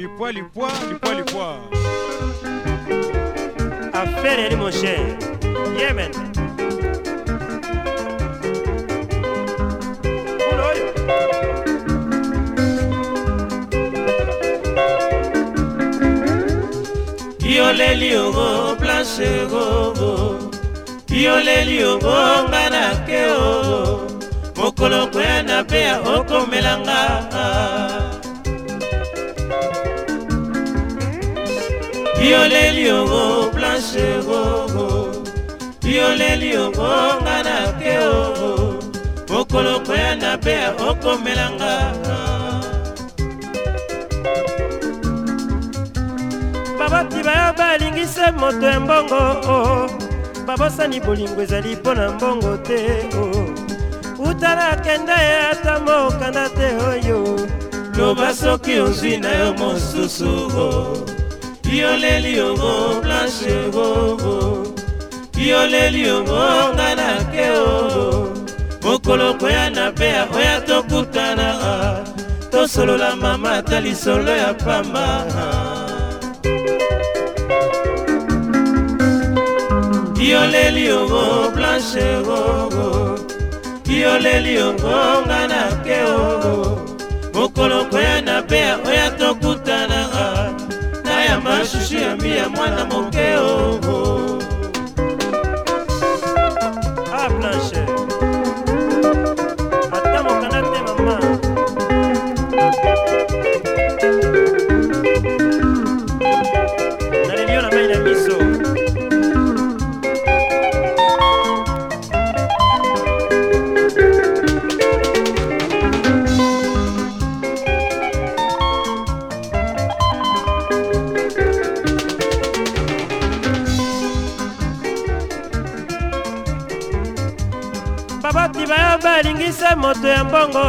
lipwa lipwa lipwa lipwa affaire yali mon cher yemen yoleli yongo planche gongo yoleli yongo nga nake o mokolo koya na beya okomelanga lioleli ongo planche gogo lioleli ongo nga na ke oo mokolo koyanda mpe okomelanga baboti bayo balingise moto ya mbongo o babosani bolingo ezali mpo na mbongo te o uta nakende ye ata mokanda te oyo loba soki ozwi na yo mosusu o yoleli yongo blanche bongo yoleli yongo nga na ke o mokolo koya na pea oya tokutana tosolola mama ata lisolo ya pamba yoleli yongo blanche bongo yoleli yongo nga na ke o mokolo koya na pea oya tokutana bashushi yami ya mwana moke ya mbongo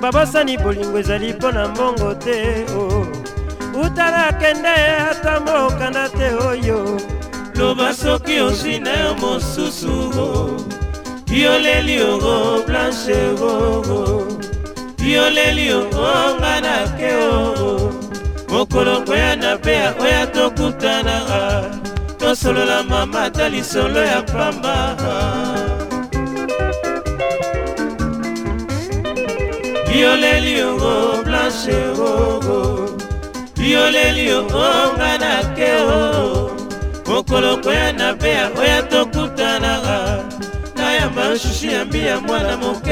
babosani bolingo ezali mpo na mbongo te o utala kende ata mokanda te oyo loba soki ozwi na yo mosusu o yoleli ongo blanche gogo yoleli ongo nga na ke oo mokolo ngoya na pea oya tokutanaka tosolola mama ata lisolo ya pamba yoleli yongo blanche ogo yoleli yongo nga nake o mokolo koya na beya oya tokutanaka na ya mashushi yambi ya mwana moko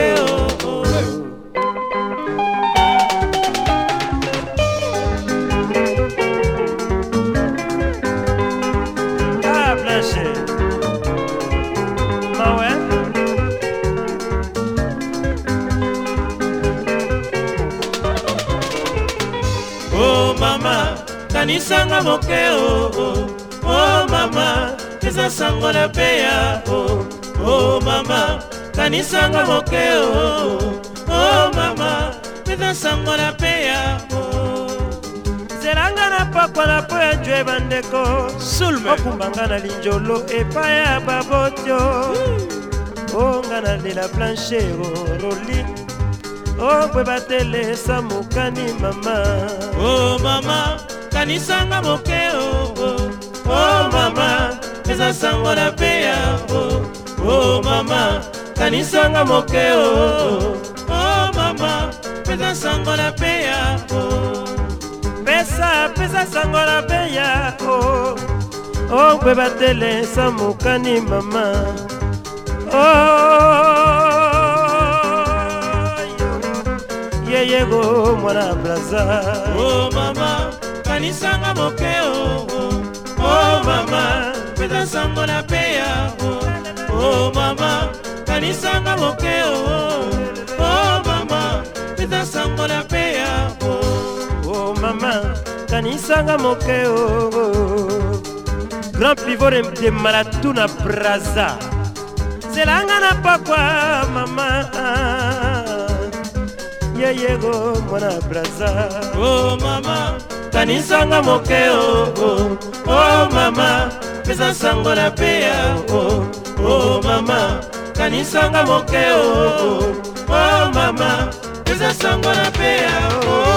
kanisanga moke o oh, oh, mama eza sango na peya o oh, oh, mama kanisanga moke o oh, mama eza sango na peya o oh. zelanga na pakola mpo ya jwe bandeko okumbanga na linjolo epai ya babotio onga na lela planchero oh, roli okweba telesa mokani mama o oh, mama kanisanga moke oo o mama eza sango na mpe yango o mama kanisanga moke oo o mama mpeza sango na mpe yango pesa pesa sango na mpe yango ogwe batelesa mokani mama yeyego mwana braza oh, mama okanisanga moke o o oh, mama peta sangola pe ya o oh, o mama kanisanga moke o o oh, mama peta sangola pe ya o o mama kanisanga moke o grand pivot de malatu na braza zelanga na pakwa mama yeyego mwana braza o oh, mama okanisanga moke o oh, oh, oh, mama pesa sango na peya o oh, oh, mama kanisanga moke o oh, oh, mama pesa sango na peya o oh,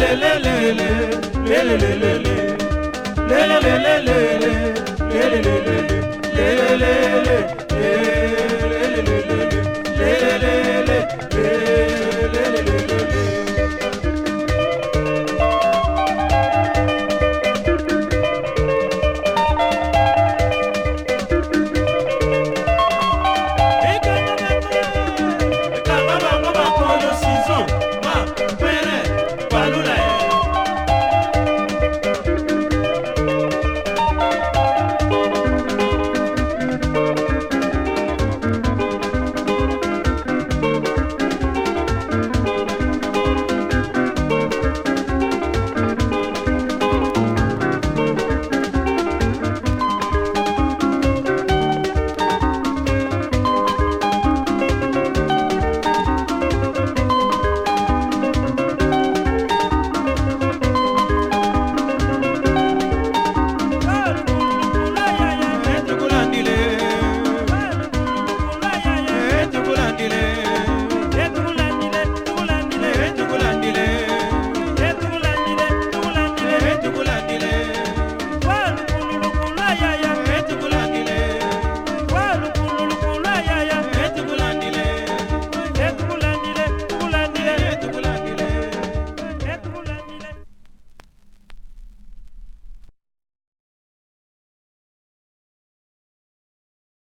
lelelelele